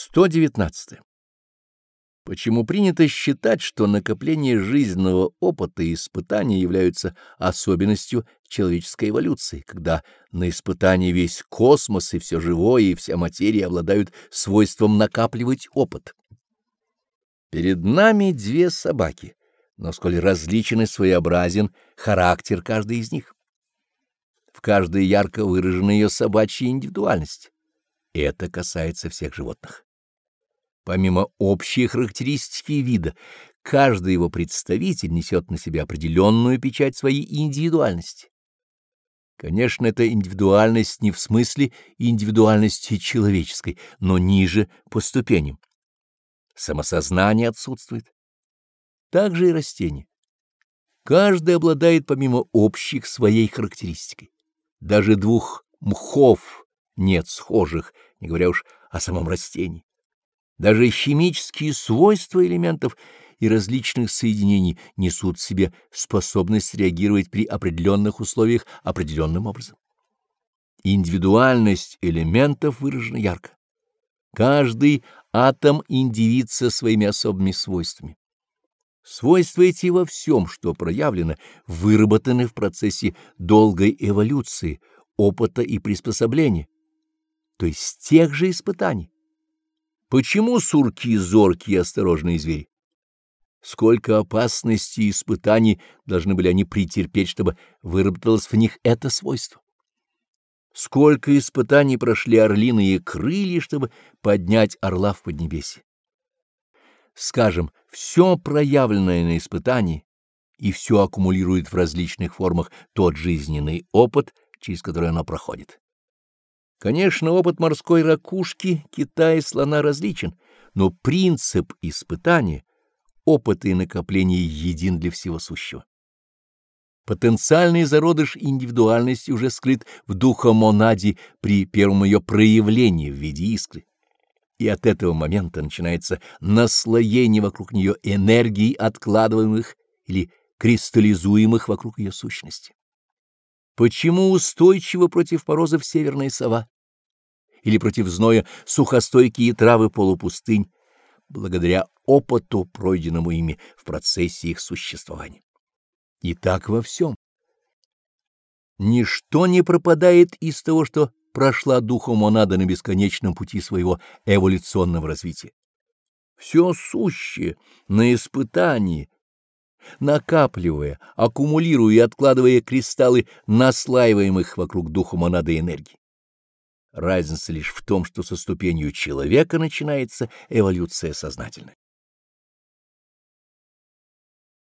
119. Почему принято считать, что накопление жизненного опыта и испытаний являются особенностью человеческой эволюции, когда на испытании весь космос и все живое и вся материя обладают свойством накапливать опыт? Перед нами две собаки, но сколь различен и своеобразен характер каждой из них. В каждой ярко выражена ее собачья индивидуальность. Это касается всех животных. Помимо общей характеристики вида, каждый его представитель несет на себе определенную печать своей индивидуальности. Конечно, эта индивидуальность не в смысле индивидуальности человеческой, но ниже по ступеням. Самосознание отсутствует. Так же и растения. Каждый обладает помимо общих своей характеристикой. Даже двух мхов нет схожих, не говоря уж о самом растении. Даже химические свойства элементов и различных соединений несут в себе способность реагировать при определенных условиях определенным образом. Индивидуальность элементов выражена ярко. Каждый атом индивид со своими особыми свойствами. Свойства эти во всем, что проявлено, выработаны в процессе долгой эволюции, опыта и приспособления то есть тех же испытаний. Почему сурки зоркие и осторожные звери? Сколько опасностей и испытаний должны были они претерпеть, чтобы выработалось в них это свойство? Сколько испытаний прошли орлиные крылья, чтобы поднять орла в поднебесье? Скажем, все проявленное на испытании и все аккумулирует в различных формах тот жизненный опыт, через который оно проходит. Конечно, опыт морской ракушки, кита и слона различен, но принцип испытания, опыта и накопления един для всего сущего. Потенциальный зародыш индивидуальности уже скрыт в духомонаде при первом ее проявлении в виде искры. И от этого момента начинается наслоение вокруг нее энергий, откладываемых или кристаллизуемых вокруг ее сущности. Почему устойчива против морозов северная сова? Или против зноя сухостойкие травы полупустынь? Благодаря опыту, пройденному ими в процессе их существования. И так во всем. Ничто не пропадает из того, что прошла духом монада на бесконечном пути своего эволюционного развития. Все сущее на испытании — накапливая, аккумулируя и откладывая кристаллы наслаиваемых вокруг духа монады энергии. Разница лишь в том, что со ступенью человека начинается эволюция сознательная.